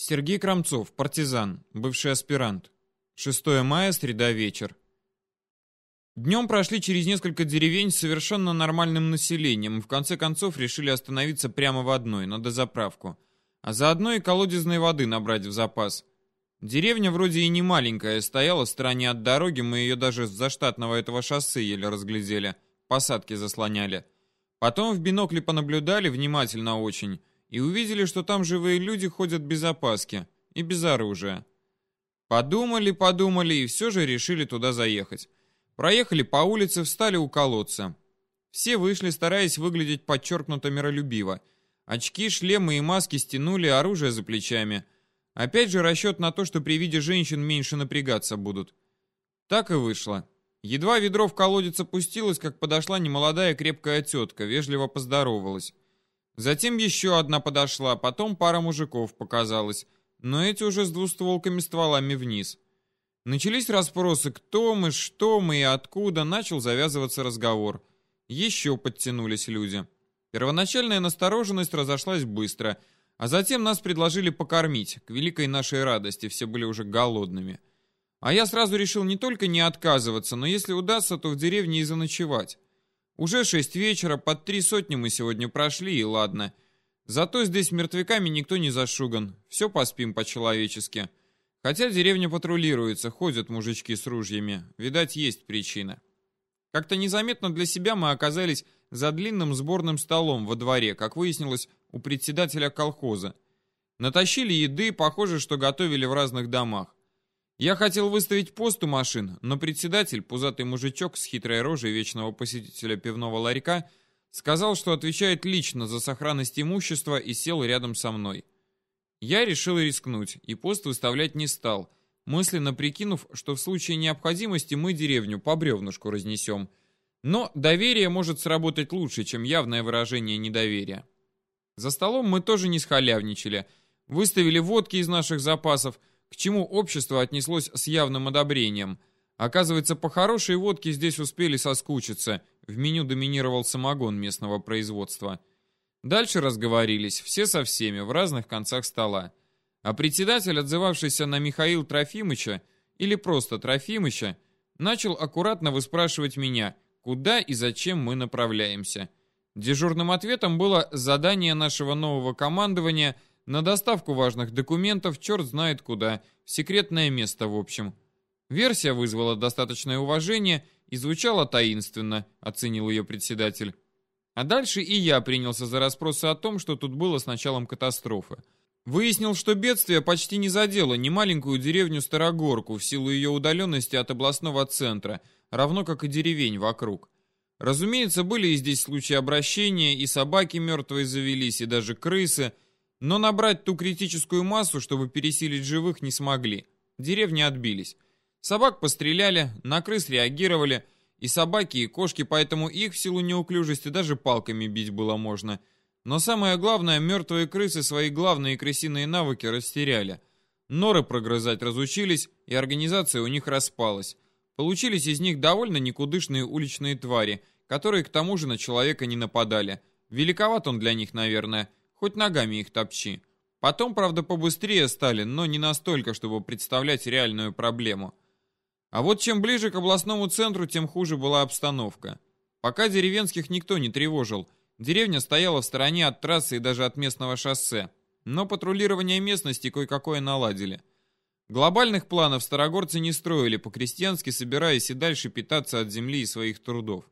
Сергей Крамцов, партизан, бывший аспирант. 6 мая, среда, вечер. Днем прошли через несколько деревень с совершенно нормальным населением в конце концов решили остановиться прямо в одной, на дозаправку. А заодно и колодезной воды набрать в запас. Деревня вроде и не маленькая, стояла в стороне от дороги, мы ее даже с заштатного этого шоссе еле разглядели, посадки заслоняли. Потом в бинокле понаблюдали внимательно очень и увидели, что там живые люди ходят без опаски и без оружия. Подумали, подумали и все же решили туда заехать. Проехали по улице, встали у колодца. Все вышли, стараясь выглядеть подчеркнуто миролюбиво. Очки, шлемы и маски стянули, оружие за плечами. Опять же расчет на то, что при виде женщин меньше напрягаться будут. Так и вышло. Едва ведро в колодец опустилось, как подошла немолодая крепкая тетка, вежливо поздоровалась. Затем еще одна подошла, потом пара мужиков показалась, но эти уже с двустволками стволами вниз. Начались расспросы, кто мы, что мы и откуда, начал завязываться разговор. Еще подтянулись люди. Первоначальная настороженность разошлась быстро, а затем нас предложили покормить, к великой нашей радости, все были уже голодными. А я сразу решил не только не отказываться, но если удастся, то в деревне и заночевать. Уже шесть вечера, под три сотни мы сегодня прошли, и ладно. Зато здесь мертвяками никто не зашуган. Все поспим по-человечески. Хотя деревня патрулируется, ходят мужички с ружьями. Видать, есть причина. Как-то незаметно для себя мы оказались за длинным сборным столом во дворе, как выяснилось, у председателя колхоза. Натащили еды, похоже, что готовили в разных домах. Я хотел выставить пост у машин, но председатель, пузатый мужичок с хитрой рожей вечного посетителя пивного ларька, сказал, что отвечает лично за сохранность имущества и сел рядом со мной. Я решил рискнуть и пост выставлять не стал, мысленно прикинув, что в случае необходимости мы деревню по бревнушку разнесем. Но доверие может сработать лучше, чем явное выражение недоверия. За столом мы тоже не схалявничали. Выставили водки из наших запасов, к чему общество отнеслось с явным одобрением. Оказывается, по хорошей водке здесь успели соскучиться. В меню доминировал самогон местного производства. Дальше разговорились, все со всеми, в разных концах стола. А председатель, отзывавшийся на Михаил Трофимыча, или просто Трофимыча, начал аккуратно выспрашивать меня, куда и зачем мы направляемся. Дежурным ответом было задание нашего нового командования – на доставку важных документов черт знает куда, в секретное место в общем. Версия вызвала достаточное уважение и звучала таинственно, оценил ее председатель. А дальше и я принялся за расспросы о том, что тут было с началом катастрофы. Выяснил, что бедствие почти не задело ни маленькую деревню Старогорку в силу ее удаленности от областного центра, равно как и деревень вокруг. Разумеется, были и здесь случаи обращения, и собаки мертвые завелись, и даже крысы – но набрать ту критическую массу, чтобы пересилить живых, не смогли. Деревни отбились. Собак постреляли, на крыс реагировали, и собаки, и кошки, поэтому их в силу неуклюжести даже палками бить было можно. Но самое главное, мертвые крысы свои главные крысиные навыки растеряли. Норы прогрызать разучились, и организация у них распалась. Получились из них довольно никудышные уличные твари, которые к тому же на человека не нападали. Великоват он для них, наверное, Хоть ногами их топчи. Потом, правда, побыстрее стали, но не настолько, чтобы представлять реальную проблему. А вот чем ближе к областному центру, тем хуже была обстановка. Пока деревенских никто не тревожил. Деревня стояла в стороне от трассы и даже от местного шоссе. Но патрулирование местности кое-какое наладили. Глобальных планов старогорцы не строили по-крестьянски, собираясь и дальше питаться от земли и своих трудов.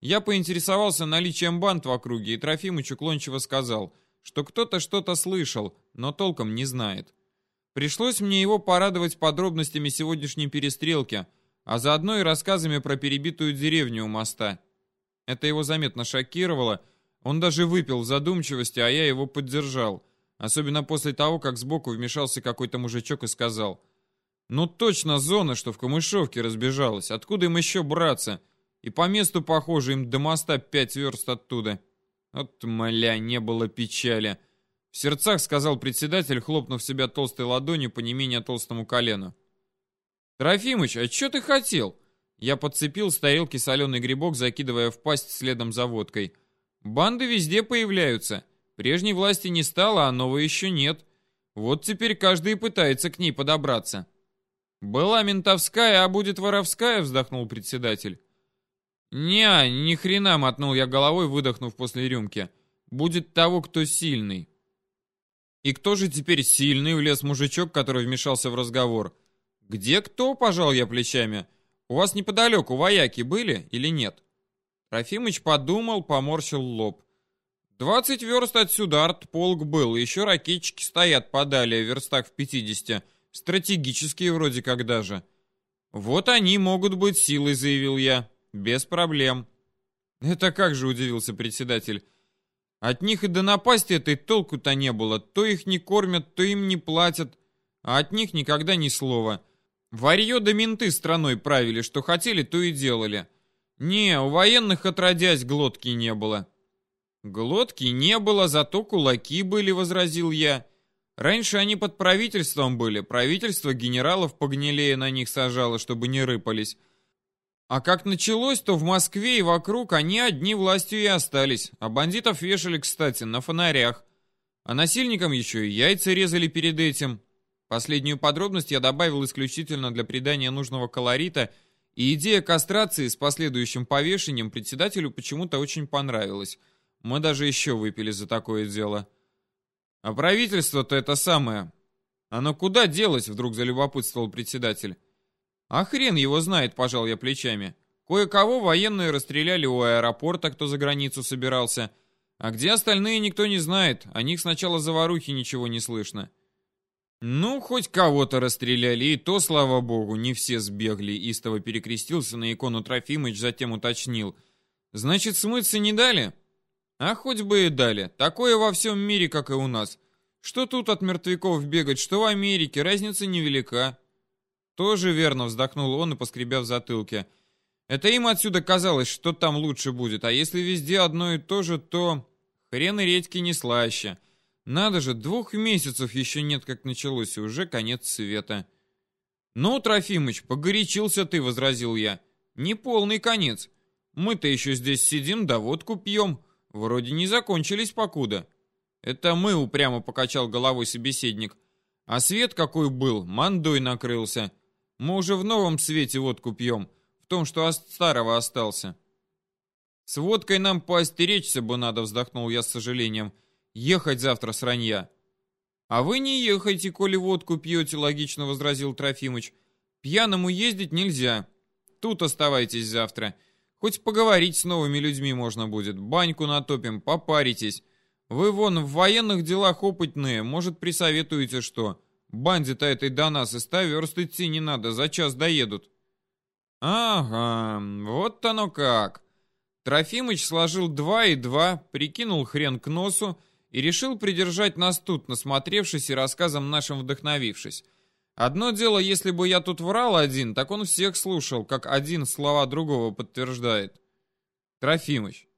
Я поинтересовался наличием банд в округе, и Трофимыч уклончиво сказал – что кто-то что-то слышал, но толком не знает. Пришлось мне его порадовать подробностями сегодняшней перестрелки, а заодно и рассказами про перебитую деревню у моста. Это его заметно шокировало, он даже выпил в задумчивости, а я его поддержал, особенно после того, как сбоку вмешался какой-то мужичок и сказал, «Ну точно зона, что в Камышовке разбежалась, откуда им еще браться? И по месту, похоже, им до моста пять верст оттуда». От моля, не было печали. В сердцах сказал председатель, хлопнув себя толстой ладонью по не менее толстому колену. «Трофимыч, а что ты хотел?» Я подцепил с тарелки соленый грибок, закидывая в пасть следом за водкой. «Банды везде появляются. Прежней власти не стало, а новой еще нет. Вот теперь каждый пытается к ней подобраться. «Была ментовская, а будет воровская?» — вздохнул председатель. «Не, ни хрена!» — мотнул я головой, выдохнув после рюмки. «Будет того, кто сильный». «И кто же теперь сильный?» — влез мужичок, который вмешался в разговор. «Где кто?» — пожал я плечами. «У вас неподалеку вояки были или нет?» Трофимыч подумал, поморщил лоб. «Двадцать верст отсюда артполк был, еще ракетчики стоят подали, верстах в пятидесяти. Стратегические вроде как даже». «Вот они могут быть силой», — заявил я. «Без проблем». «Это как же», — удивился председатель. «От них и до напасти этой толку-то не было. То их не кормят, то им не платят, а от них никогда ни слова. Варье да менты страной правили, что хотели, то и делали. Не, у военных отродясь глотки не было». «Глотки не было, зато кулаки были», — возразил я. «Раньше они под правительством были, правительство генералов погнилее на них сажало, чтобы не рыпались. А как началось, то в Москве и вокруг они одни властью и остались, а бандитов вешали, кстати, на фонарях. А насильникам еще и яйца резали перед этим». Последнюю подробность я добавил исключительно для придания нужного колорита, и идея кастрации с последующим повешением председателю почему-то очень понравилась — мы даже еще выпили за такое дело. А правительство-то это самое. Оно куда делось, вдруг залюбопытствовал председатель. А хрен его знает, пожал я плечами. Кое-кого военные расстреляли у аэропорта, кто за границу собирался. А где остальные, никто не знает. О них сначала заварухи ничего не слышно. Ну, хоть кого-то расстреляли, и то, слава богу, не все сбегли. Истово перекрестился на икону Трофимыч, затем уточнил. Значит, смыться не дали? А хоть бы и дали. Такое во всем мире, как и у нас. Что тут от мертвяков бегать, что в Америке, разница невелика. Тоже верно, вздохнул он и поскребя в затылке. Это им отсюда казалось, что там лучше будет, а если везде одно и то же, то... Хрен и редьки не слаще. Надо же, двух месяцев еще нет, как началось, и уже конец света. «Ну, Трофимыч, погорячился ты», — возразил я. «Не полный конец. Мы-то еще здесь сидим, да водку пьем. Вроде не закончились покуда. Это мы, упрямо покачал головой собеседник. А свет какой был, мандой накрылся. Мы уже в новом свете водку пьем, в том, что от старого остался. С водкой нам поостеречься бы надо, вздохнул я с сожалением. Ехать завтра с ранья. А вы не ехайте, коли водку пьете, логично возразил Трофимыч. Пьяному ездить нельзя. Тут оставайтесь завтра. Хоть поговорить с новыми людьми можно будет, баньку натопим, попаритесь. Вы вон в военных делах опытные, может, присоветуете что? Банде-то этой до нас и ста верст идти не надо, за час доедут. Ага, вот оно как. Трофимыч сложил два и два, прикинул хрен к носу и решил придержать нас тут, насмотревшись и рассказом нашим вдохновившись. Одно дело, если бы я тут врал один, так он всех слушал, как один слова другого подтверждает. Трофимыч,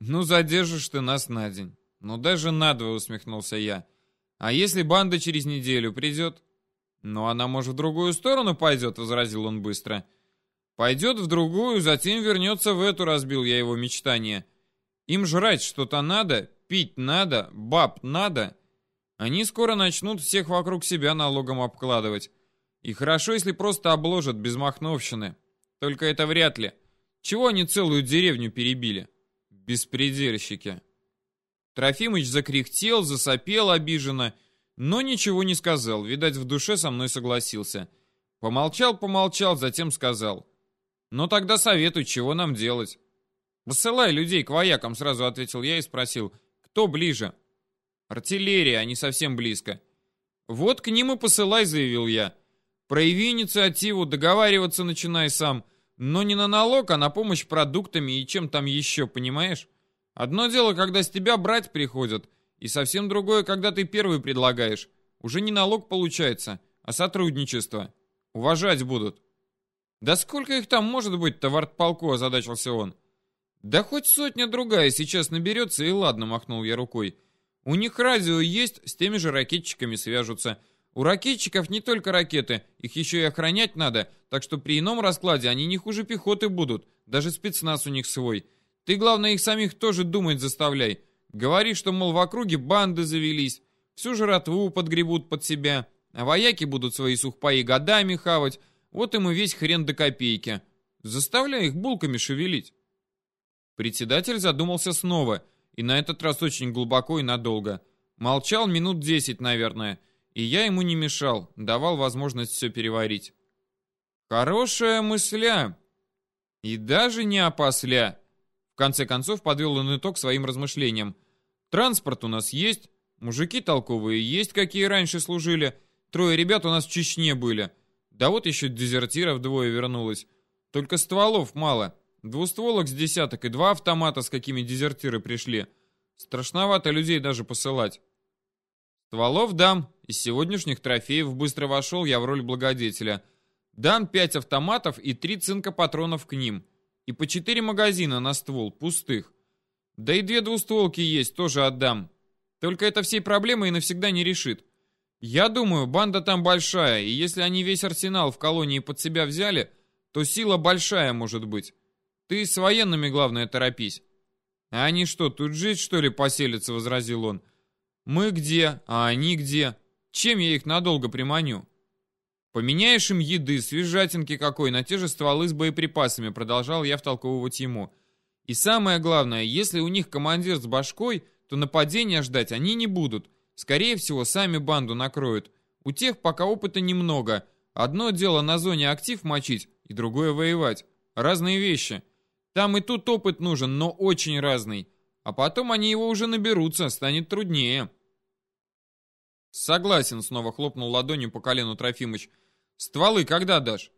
ну задержишь ты нас на день. Ну даже надвое усмехнулся я. А если банда через неделю придет? Ну она, может, в другую сторону пойдет, возразил он быстро. Пойдет в другую, затем вернется в эту, разбил я его мечтание. Им жрать что-то надо, пить надо, баб надо. Они скоро начнут всех вокруг себя налогом обкладывать. И хорошо, если просто обложат без махновщины. Только это вряд ли. Чего они целую деревню перебили? Беспредельщики. Трофимыч закряхтел, засопел обиженно, но ничего не сказал. Видать, в душе со мной согласился. Помолчал, помолчал, затем сказал. «Ну тогда советуй, чего нам делать?» «Посылай людей к воякам», — сразу ответил я и спросил. «Кто ближе?» Артиллерия, не совсем близко. Вот к ним и посылай, заявил я. Прояви инициативу, договариваться начинай сам. Но не на налог, а на помощь продуктами и чем там еще, понимаешь? Одно дело, когда с тебя брать приходят, и совсем другое, когда ты первый предлагаешь. Уже не налог получается, а сотрудничество. Уважать будут. Да сколько их там может быть-то в озадачился он. Да хоть сотня другая сейчас наберется, и ладно, махнул я рукой. У них радио есть, с теми же ракетчиками свяжутся. У ракетчиков не только ракеты, их еще и охранять надо, так что при ином раскладе они не хуже пехоты будут, даже спецназ у них свой. Ты, главное, их самих тоже думать заставляй. Говори, что, мол, в округе банды завелись. всю жратву подгребут под себя, а вояки будут свои сухпаи годами хавать, вот и весь хрен до копейки. Заставляй их булками шевелить. Председатель задумался снова, и на этот раз очень глубоко и надолго. Молчал минут десять, наверное, и я ему не мешал, давал возможность все переварить. Хорошая мысля. И даже не опосля. В конце концов подвел он итог своим размышлениям. Транспорт у нас есть, мужики толковые есть, какие раньше служили, трое ребят у нас в Чечне были. Да вот еще дезертиров двое вернулось. Только стволов мало. Двустволок с десяток и два автомата, с какими дезертиры пришли. Страшновато людей даже посылать. Стволов дам. Из сегодняшних трофеев быстро вошел я в роль благодетеля. Дам пять автоматов и три цинка патронов к ним. И по четыре магазина на ствол, пустых. Да и две двустволки есть, тоже отдам. Только это всей проблемы и навсегда не решит. Я думаю, банда там большая, и если они весь арсенал в колонии под себя взяли, то сила большая может быть. Ты с военными, главное, торопись. А они что, тут жить, что ли, поселятся, возразил он. Мы где, а они где? Чем я их надолго приманю? Поменяешь им еды, свежатинки какой, на те же стволы с боеприпасами, продолжал я втолковывать ему. И самое главное, если у них командир с башкой, то нападения ждать они не будут. Скорее всего, сами банду накроют. У тех пока опыта немного. Одно дело на зоне актив мочить, и другое воевать. Разные вещи. Там и тут опыт нужен, но очень разный. А потом они его уже наберутся, станет труднее. Согласен, снова хлопнул ладонью по колену Трофимыч. Стволы когда дашь?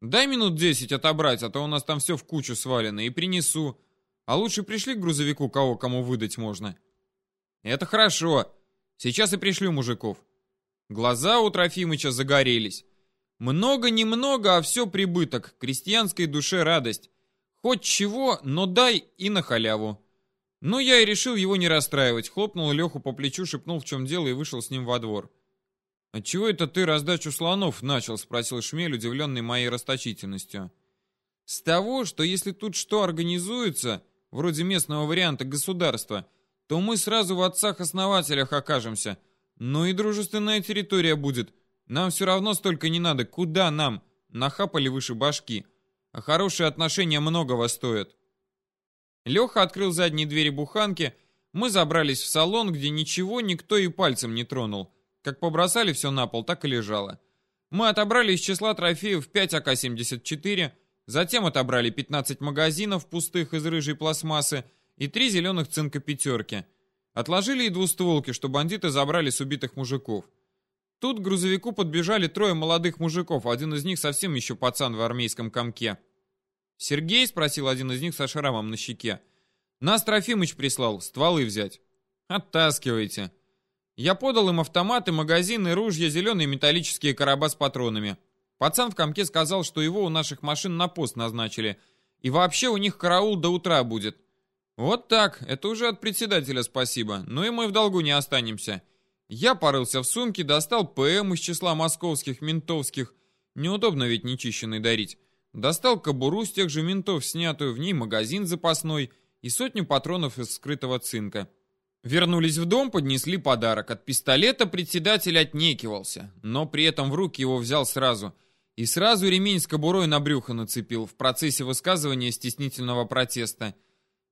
Дай минут десять отобрать, а то у нас там все в кучу свалено, и принесу. А лучше пришли к грузовику, кого кому выдать можно. Это хорошо. Сейчас и пришлю мужиков. Глаза у Трофимыча загорелись. Много-немного, а все прибыток, крестьянской душе радость. Хоть чего, но дай и на халяву. Ну, я и решил его не расстраивать. Хлопнул Леху по плечу, шепнул, в чем дело, и вышел с ним во двор. «Отчего это ты раздачу слонов начал?» — спросил Шмель, удивленный моей расточительностью. «С того, что если тут что организуется, вроде местного варианта государства, то мы сразу в отцах-основателях окажемся. Ну и дружественная территория будет. Нам все равно столько не надо. Куда нам? Нахапали выше башки. А хорошие отношения многого стоят». Леха открыл задние двери буханки, мы забрались в салон, где ничего никто и пальцем не тронул. Как побросали все на пол, так и лежало. Мы отобрали из числа трофеев 5 АК-74, затем отобрали 15 магазинов пустых из рыжей пластмассы и 3 зеленых цинка пятерки. Отложили и двустволки, что бандиты забрали с убитых мужиков. Тут к грузовику подбежали трое молодых мужиков, один из них совсем еще пацан в армейском комке. «Сергей?» — спросил один из них со шрамом на щеке. «Нас Трофимыч прислал, стволы взять». «Оттаскивайте». Я подал им автоматы, магазины, ружья, зеленые металлические короба с патронами. Пацан в комке сказал, что его у наших машин на пост назначили. И вообще у них караул до утра будет. Вот так, это уже от председателя спасибо. Ну и мы в долгу не останемся. Я порылся в сумке, достал ПМ из числа московских, ментовских. Неудобно ведь нечищенный дарить. Достал кобуру с тех же ментов, снятую в ней магазин запасной и сотню патронов из скрытого цинка. Вернулись в дом, поднесли подарок. От пистолета председатель отнекивался, но при этом в руки его взял сразу. И сразу ремень с кобурой на брюхо нацепил в процессе высказывания стеснительного протеста.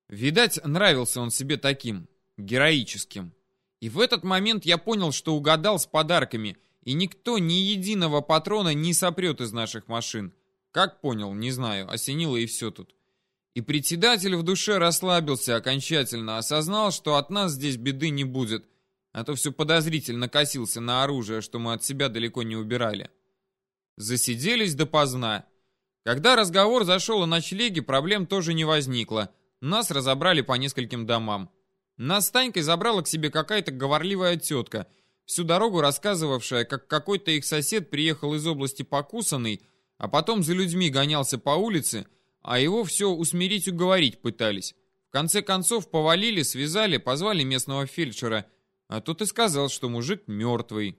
Видать, нравился он себе таким, героическим. И в этот момент я понял, что угадал с подарками, и никто ни единого патрона не сопрет из наших машин. Как понял, не знаю, осенило и все тут. И председатель в душе расслабился окончательно, осознал, что от нас здесь беды не будет, а то все подозрительно косился на оружие, что мы от себя далеко не убирали. Засиделись допоздна. Когда разговор зашел о ночлеге, проблем тоже не возникло. Нас разобрали по нескольким домам. Нас с Танькой забрала к себе какая-то говорливая тетка, всю дорогу рассказывавшая, как какой-то их сосед приехал из области покусанный, а потом за людьми гонялся по улице, а его все усмирить уговорить пытались. В конце концов повалили, связали, позвали местного фельдшера, а тот и сказал, что мужик мертвый.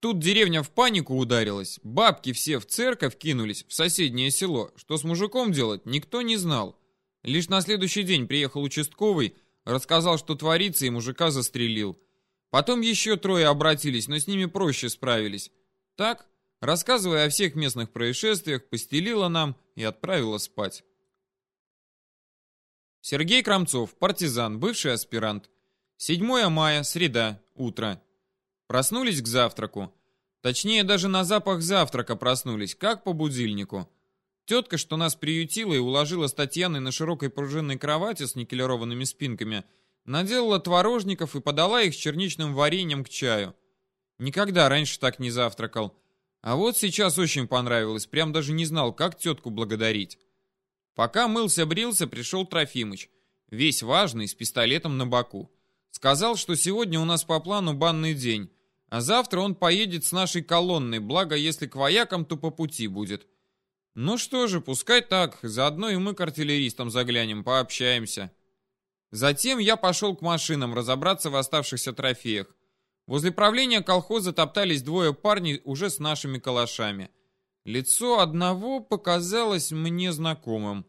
Тут деревня в панику ударилась, бабки все в церковь кинулись, в соседнее село. Что с мужиком делать, никто не знал. Лишь на следующий день приехал участковый, рассказал, что творится, и мужика застрелил. Потом еще трое обратились, но с ними проще справились. Так, рассказывая о всех местных происшествиях, постелила нам и отправила спать. Сергей Крамцов, партизан, бывший аспирант. 7 мая, среда, утро. Проснулись к завтраку. Точнее, даже на запах завтрака проснулись, как по будильнику. Тетка, что нас приютила и уложила с Татьяной на широкой пружинной кровати с никелированными спинками, наделала творожников и подала их с черничным вареньем к чаю. Никогда раньше так не завтракал. А вот сейчас очень понравилось, прям даже не знал, как тетку благодарить. Пока мылся-брился, пришел Трофимыч, весь важный, с пистолетом на боку. Сказал, что сегодня у нас по плану банный день, а завтра он поедет с нашей колонной, благо если к воякам, то по пути будет. Ну что же, пускай так, заодно и мы к артиллеристам заглянем, пообщаемся. Затем я пошел к машинам разобраться в оставшихся трофеях. Возле правления колхоза топтались двое парней уже с нашими калашами. Лицо одного показалось мне знакомым.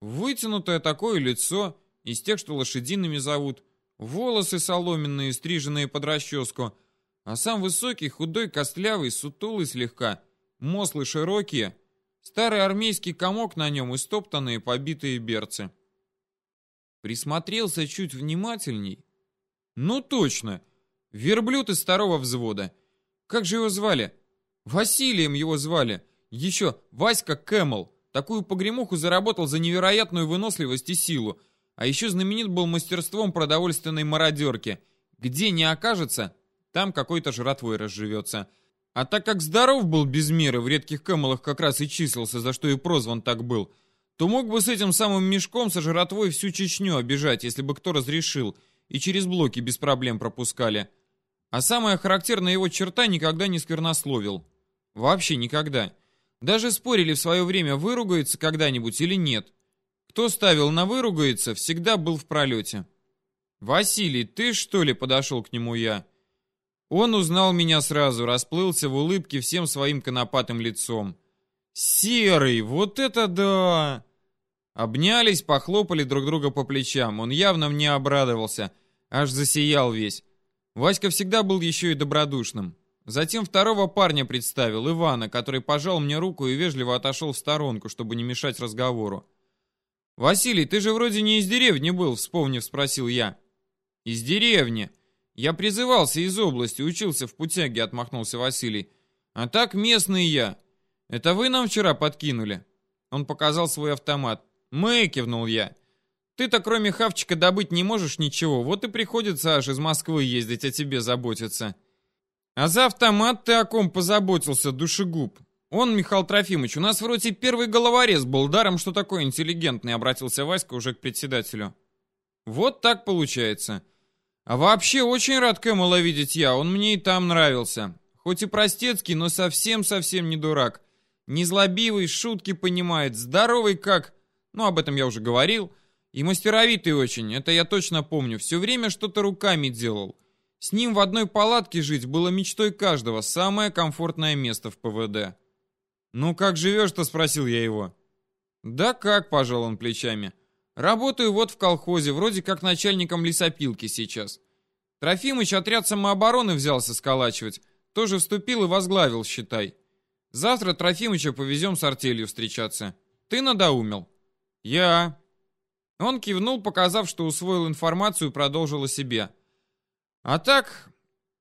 Вытянутое такое лицо, из тех, что лошадиными зовут, волосы соломенные, стриженные под расческу, а сам высокий, худой, костлявый, сутулый слегка, мослы широкие, Старый армейский комок на нем и стоптанные побитые берцы. Присмотрелся чуть внимательней. Ну точно, верблюд из второго взвода. Как же его звали? Василием его звали. Еще Васька Кэмл. Такую погремуху заработал за невероятную выносливость и силу. А еще знаменит был мастерством продовольственной мародерки. Где не окажется, там какой-то жратвой разживется. А так как здоров был без меры, в редких кэмелах как раз и числился, за что и прозван так был, то мог бы с этим самым мешком со жратвой всю Чечню обижать, если бы кто разрешил, и через блоки без проблем пропускали. А самая характерная его черта никогда не сквернословил. Вообще никогда. Даже спорили в свое время, выругается когда-нибудь или нет. Кто ставил на выругается, всегда был в пролете. «Василий, ты что ли?» — подошел к нему я. Он узнал меня сразу, расплылся в улыбке всем своим конопатым лицом. «Серый, вот это да!» Обнялись, похлопали друг друга по плечам. Он явно мне обрадовался, аж засиял весь. Васька всегда был еще и добродушным. Затем второго парня представил, Ивана, который пожал мне руку и вежливо отошел в сторонку, чтобы не мешать разговору. «Василий, ты же вроде не из деревни был», — вспомнив, спросил я. «Из деревни», я призывался из области, учился в путяге, отмахнулся Василий. А так местный я. Это вы нам вчера подкинули? Он показал свой автомат. Мы, кивнул я. Ты-то кроме хавчика добыть не можешь ничего, вот и приходится аж из Москвы ездить, о тебе заботиться. А за автомат ты о ком позаботился, душегуб? Он, Михаил Трофимович, у нас вроде первый головорез был, даром что такой интеллигентный, обратился Васька уже к председателю. Вот так получается. А вообще очень рад Кэмела видеть я, он мне и там нравился. Хоть и простецкий, но совсем-совсем не дурак. Незлобивый, шутки понимает, здоровый как... Ну, об этом я уже говорил. И мастеровитый очень, это я точно помню. Все время что-то руками делал. С ним в одной палатке жить было мечтой каждого, самое комфортное место в ПВД. «Ну, как живешь-то?» — спросил я его. «Да как?» — пожал он плечами. Работаю вот в колхозе, вроде как начальником лесопилки сейчас. Трофимыч отряд самообороны взялся сколачивать. Тоже вступил и возглавил, считай. Завтра Трофимыча повезем с артелью встречаться. Ты надоумел? Я. Он кивнул, показав, что усвоил информацию продолжил о себе. А так,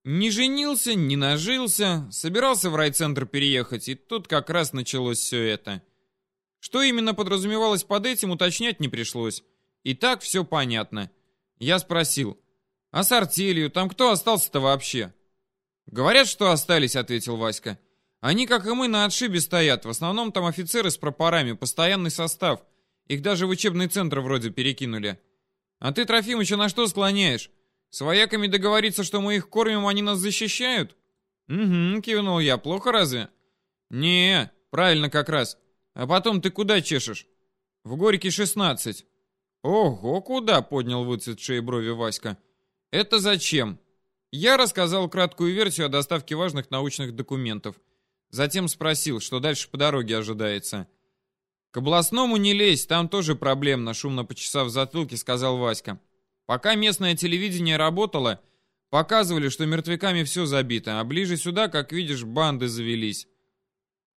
не женился, не нажился, собирался в райцентр переехать, и тут как раз началось все это. Что именно подразумевалось под этим, уточнять не пришлось. И так все понятно. Я спросил, а с артелью там кто остался-то вообще? Говорят, что остались, ответил Васька. Они, как и мы, на отшибе стоят. В основном там офицеры с пропорами, постоянный состав. Их даже в учебный центр вроде перекинули. А ты, Трофимыча, на что склоняешь? С вояками договориться, что мы их кормим, они нас защищают? Угу, кивнул я. Плохо разве? Не, правильно как раз. А потом ты куда чешешь? В Горьке 16. Ого, куда? Поднял выцветшие брови Васька. Это зачем? Я рассказал краткую версию о доставке важных научных документов. Затем спросил, что дальше по дороге ожидается. «К областному не лезь, там тоже проблемно», шумно почесав затылки, сказал Васька. «Пока местное телевидение работало, Показывали, что мертвяками все забито, а ближе сюда, как видишь, банды завелись.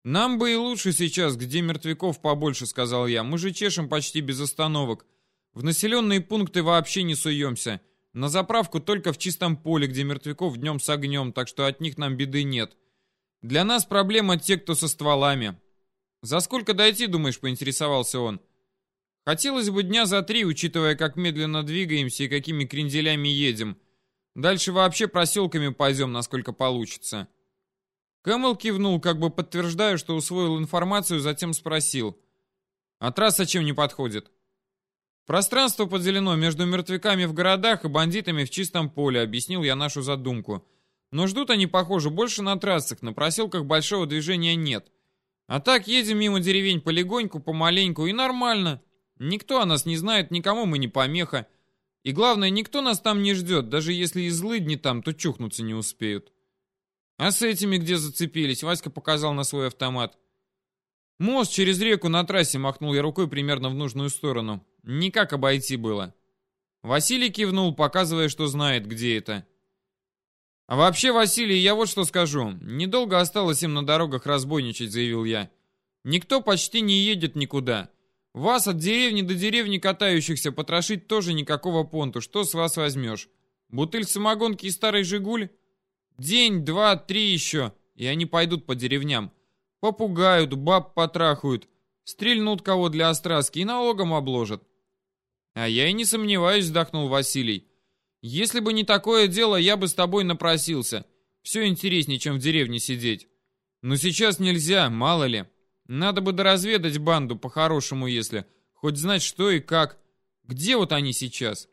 «Нам бы и лучше сейчас, где мертвяков побольше», — сказал я. «Мы же чешем почти без остановок. В населенные пункты вообще не суемся. На заправку только в чистом поле, где мертвяков днем с огнем, так что от них нам беды нет. Для нас проблема те, кто со стволами». «За сколько дойти, думаешь?» — поинтересовался он. «Хотелось бы дня за три, учитывая, как медленно двигаемся и какими кренделями едем». Дальше вообще проселками пойдем, насколько получится. Кэмэл кивнул, как бы подтверждая, что усвоил информацию, затем спросил. А трасса чем не подходит? Пространство поделено между мертвяками в городах и бандитами в чистом поле, объяснил я нашу задумку. Но ждут они, похоже, больше на трассах, на проселках большого движения нет. А так едем мимо деревень полегоньку, помаленьку и нормально. Никто о нас не знает, никому мы не помеха. И главное, никто нас там не ждет, даже если и злыдни там, то чухнуться не успеют. А с этими где зацепились? Васька показал на свой автомат. Мост через реку на трассе махнул я рукой примерно в нужную сторону. Никак обойти было. Василий кивнул, показывая, что знает, где это. А вообще, Василий, я вот что скажу. Недолго осталось им на дорогах разбойничать, заявил я. Никто почти не едет никуда. Вас от деревни до деревни катающихся потрошить тоже никакого понту. Что с вас возьмешь? Бутыль самогонки и старый «Жигуль»? День, два, три еще, и они пойдут по деревням. Попугают, баб потрахают, стрельнут кого для остраски и налогом обложат. А я и не сомневаюсь, вздохнул Василий. Если бы не такое дело, я бы с тобой напросился. Все интереснее, чем в деревне сидеть. Но сейчас нельзя, мало ли. Надо бы доразведать банду по-хорошему, если... Хоть знать, что и как. Где вот они сейчас?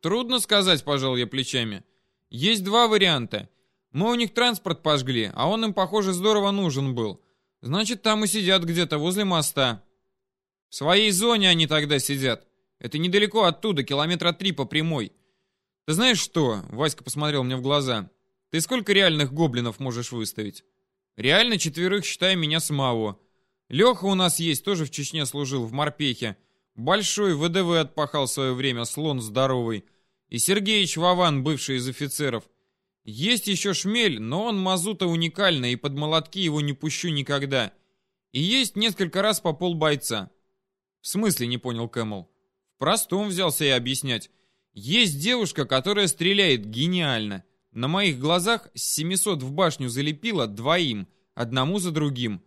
Трудно сказать, пожал я плечами. Есть два варианта. Мы у них транспорт пожгли, а он им, похоже, здорово нужен был. Значит, там и сидят где-то возле моста. В своей зоне они тогда сидят. Это недалеко оттуда, километра три по прямой. Ты знаешь что? Васька посмотрел мне в глаза. Ты сколько реальных гоблинов можешь выставить? Реально четверых, считая меня самого. Леха у нас есть, тоже в Чечне служил, в морпехе. Большой ВДВ отпахал в свое время, слон здоровый. И Сергеич Вован, бывший из офицеров. Есть еще шмель, но он мазута уникальный, и под молотки его не пущу никогда. И есть несколько раз по пол бойца. В смысле, не понял Кэмл. Простом взялся я объяснять. Есть девушка, которая стреляет гениально. На моих глазах с 700 в башню залепила двоим, одному за другим.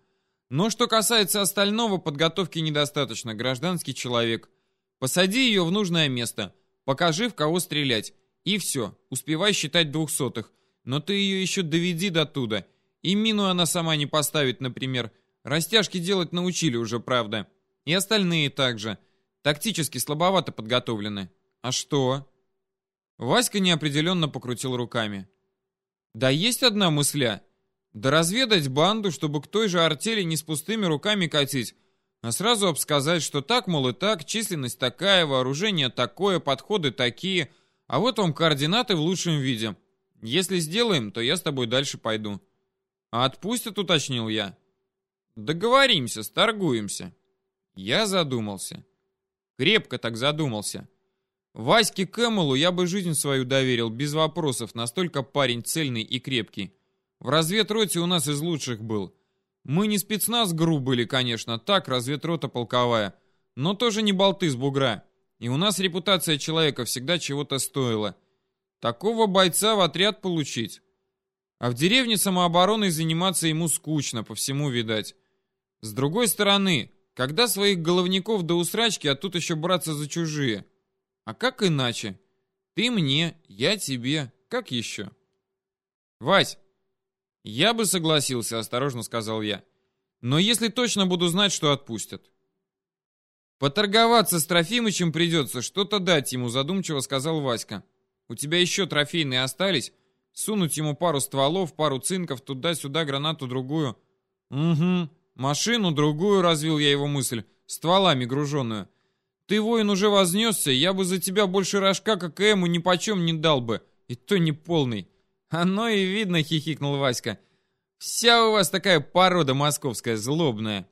Но что касается остального, подготовки недостаточно, гражданский человек. Посади ее в нужное место, покажи, в кого стрелять. И все, успевай считать двухсотых. Но ты ее еще доведи до туда. И мину она сама не поставит, например. Растяжки делать научили уже, правда. И остальные также. Тактически слабовато подготовлены. А что? Васька неопределенно покрутил руками. Да есть одна мысля. Да разведать банду, чтобы к той же артели не с пустыми руками катить, а сразу обсказать, что так, мол, и так, численность такая, вооружение такое, подходы такие, а вот вам координаты в лучшем виде. Если сделаем, то я с тобой дальше пойду. А отпустят, уточнил я. Договоримся, сторгуемся. Я задумался. Крепко так задумался. Ваське Кэмелу я бы жизнь свою доверил, без вопросов, настолько парень цельный и крепкий. В разведроте у нас из лучших был. Мы не спецназ ГРУ были, конечно, так, разведрота полковая, но тоже не болты с бугра. И у нас репутация человека всегда чего-то стоила. Такого бойца в отряд получить. А в деревне самообороной заниматься ему скучно, по всему видать. С другой стороны, когда своих головников до усрачки, а тут еще браться за чужие – а как иначе? Ты мне, я тебе. Как еще? Вась, я бы согласился, осторожно сказал я. Но если точно буду знать, что отпустят. Поторговаться с Трофимычем придется, что-то дать ему, задумчиво сказал Васька. У тебя еще трофейные остались? Сунуть ему пару стволов, пару цинков, туда-сюда гранату другую. Угу, машину другую, развил я его мысль, стволами груженную. Ты, воин, уже вознесся, я бы за тебя больше рожка, как и ему, ни почем не дал бы. И то не полный. Оно и видно, хихикнул Васька. Вся у вас такая порода московская, злобная.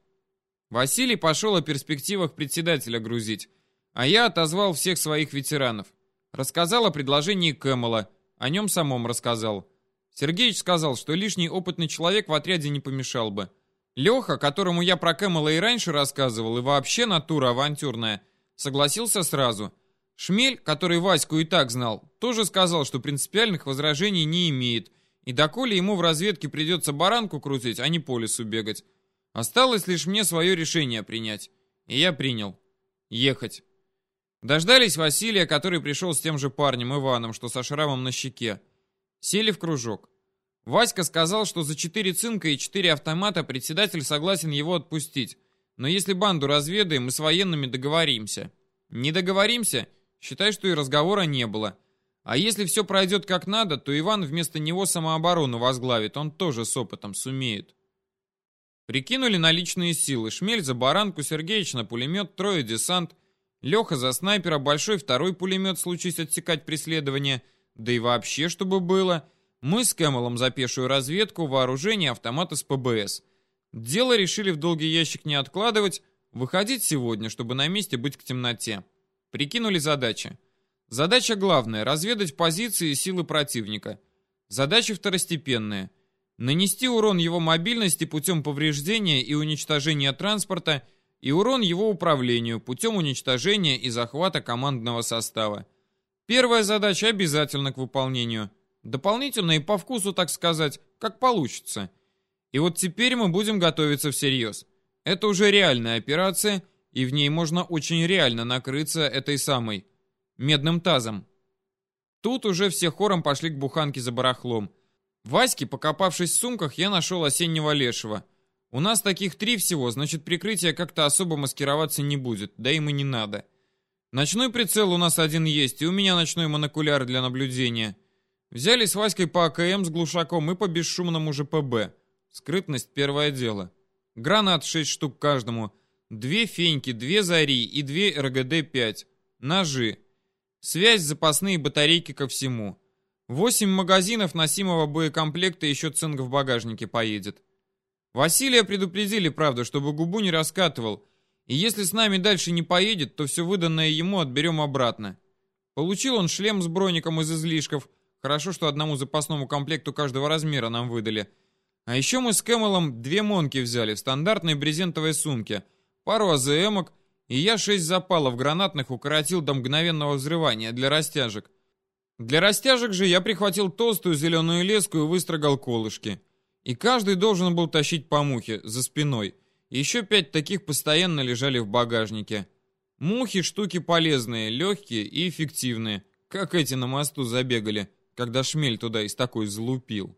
Василий пошел о перспективах председателя грузить, а я отозвал всех своих ветеранов. Рассказал о предложении Кэмела, о нем самом рассказал. Сергеич сказал, что лишний опытный человек в отряде не помешал бы. Леха, которому я про Кэмела и раньше рассказывал, и вообще натура авантюрная, согласился сразу. Шмель, который Ваську и так знал, тоже сказал, что принципиальных возражений не имеет, и доколе ему в разведке придется баранку крутить, а не по лесу бегать. Осталось лишь мне свое решение принять. И я принял. Ехать. Дождались Василия, который пришел с тем же парнем, Иваном, что со шрамом на щеке. Сели в кружок. Васька сказал, что за четыре цинка и четыре автомата председатель согласен его отпустить. Но если банду разведаем, мы с военными договоримся. Не договоримся, считай, что и разговора не было. А если все пройдет как надо, то Иван вместо него самооборону возглавит, он тоже с опытом сумеет. Прикинули наличные силы. Шмель за баранку, Сергеич на пулемет, трое десант, Леха за снайпера, большой второй пулемет, случись отсекать преследование – да и вообще, чтобы было. Мы с Кэмелом за пешую разведку, вооружение, автоматы с ПБС. Дело решили в долгий ящик не откладывать, выходить сегодня, чтобы на месте быть к темноте. Прикинули задачи. Задача главная – разведать позиции и силы противника. Задача второстепенная – нанести урон его мобильности путем повреждения и уничтожения транспорта и урон его управлению путем уничтожения и захвата командного состава. Первая задача обязательно к выполнению. Дополнительно и по вкусу, так сказать, как получится. И вот теперь мы будем готовиться всерьез. Это уже реальная операция, и в ней можно очень реально накрыться этой самой медным тазом. Тут уже все хором пошли к буханке за барахлом. Ваське, покопавшись в сумках, я нашел осеннего лешего. У нас таких три всего, значит прикрытие как-то особо маскироваться не будет, да им и не надо. Ночной прицел у нас один есть, и у меня ночной монокуляр для наблюдения. Взяли с Васькой по АКМ с глушаком и по бесшумному ЖПБ. Скрытность — первое дело. Гранат 6 штук каждому. Две феньки, две зари и две РГД-5. Ножи. Связь, запасные батарейки ко всему. Восемь магазинов носимого боекомплекта еще цинк в багажнике поедет. Василия предупредили, правда, чтобы губу не раскатывал — и если с нами дальше не поедет, то все выданное ему отберем обратно. Получил он шлем с броником из излишков. Хорошо, что одному запасному комплекту каждого размера нам выдали. А еще мы с Кэмелом две монки взяли в стандартной брезентовой сумке, пару АЗМок, и я шесть запалов гранатных укоротил до мгновенного взрывания для растяжек. Для растяжек же я прихватил толстую зеленую леску и выстрогал колышки. И каждый должен был тащить по мухе за спиной – еще пять таких постоянно лежали в багажнике. Мухи штуки полезные, легкие и эффективные, как эти на мосту забегали, когда шмель туда из такой залупил.